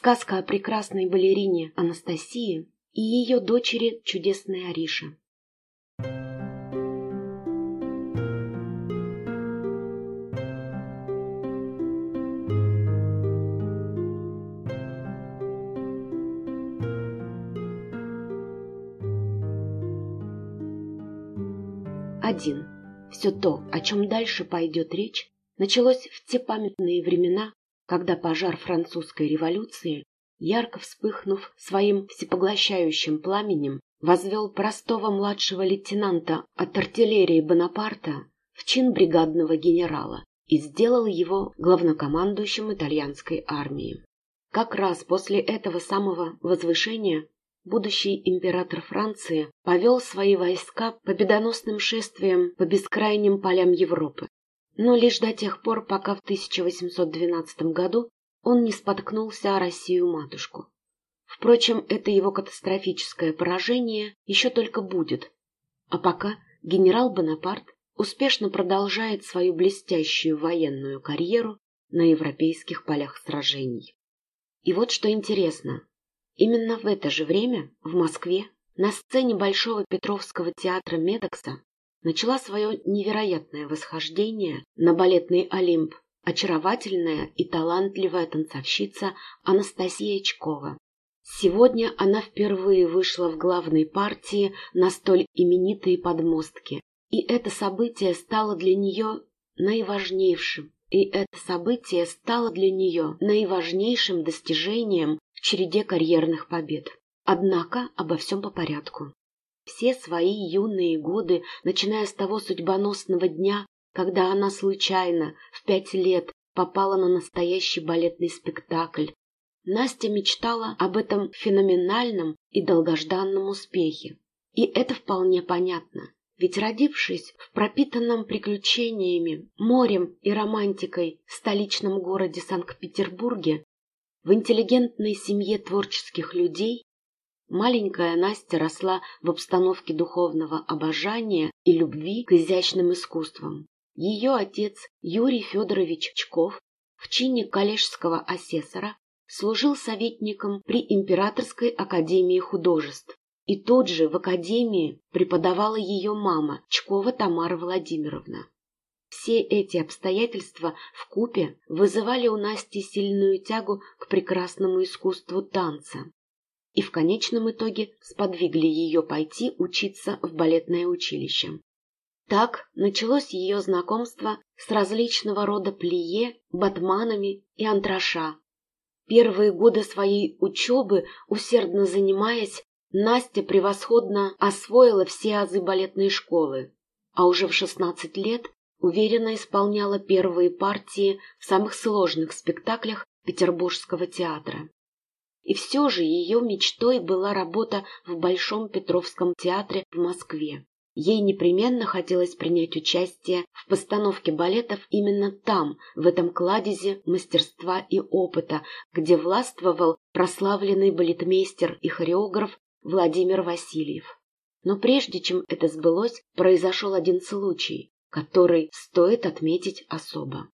Сказка о прекрасной балерине Анастасии и ее дочери чудесной Арише. Один. Все то, о чем дальше пойдет речь, началось в те памятные времена, когда пожар французской революции, ярко вспыхнув своим всепоглощающим пламенем, возвел простого младшего лейтенанта от артиллерии Бонапарта в чин бригадного генерала и сделал его главнокомандующим итальянской армии. Как раз после этого самого возвышения будущий император Франции повел свои войска победоносным шествием по бескрайним полям Европы, но лишь до тех пор, пока в 1812 году он не споткнулся о Россию-матушку. Впрочем, это его катастрофическое поражение еще только будет. А пока генерал Бонапарт успешно продолжает свою блестящую военную карьеру на европейских полях сражений. И вот что интересно. Именно в это же время в Москве на сцене Большого Петровского театра Медокса начала свое невероятное восхождение на балетный Олимп очаровательная и талантливая танцовщица Анастасия Чкова. Сегодня она впервые вышла в главной партии на столь именитые подмостки, и это событие стало для нее наиважнейшим. И это событие стало для нее наиважнейшим достижением в череде карьерных побед. Однако обо всем по порядку. Все свои юные годы, начиная с того судьбоносного дня, когда она случайно в пять лет попала на настоящий балетный спектакль, Настя мечтала об этом феноменальном и долгожданном успехе. И это вполне понятно. Ведь родившись в пропитанном приключениями, морем и романтикой столичном городе Санкт-Петербурге, в интеллигентной семье творческих людей, маленькая Настя росла в обстановке духовного обожания и любви к изящным искусствам. Ее отец Юрий Федорович Чков в чине коллежского асессора служил советником при Императорской академии художеств. И тут же в академии преподавала ее мама Чкова Тамара Владимировна. Все эти обстоятельства в купе вызывали у Насти сильную тягу к прекрасному искусству танца и в конечном итоге сподвигли ее пойти учиться в балетное училище. Так началось ее знакомство с различного рода плие, батманами и антраша. Первые годы своей учебы, усердно занимаясь, Настя превосходно освоила все азы балетной школы, а уже в 16 лет уверенно исполняла первые партии в самых сложных спектаклях Петербургского театра. И все же ее мечтой была работа в Большом Петровском театре в Москве. Ей непременно хотелось принять участие в постановке балетов именно там, в этом кладезе мастерства и опыта, где властвовал прославленный балетмейстер и хореограф Владимир Васильев. Но прежде чем это сбылось, произошел один случай, который стоит отметить особо.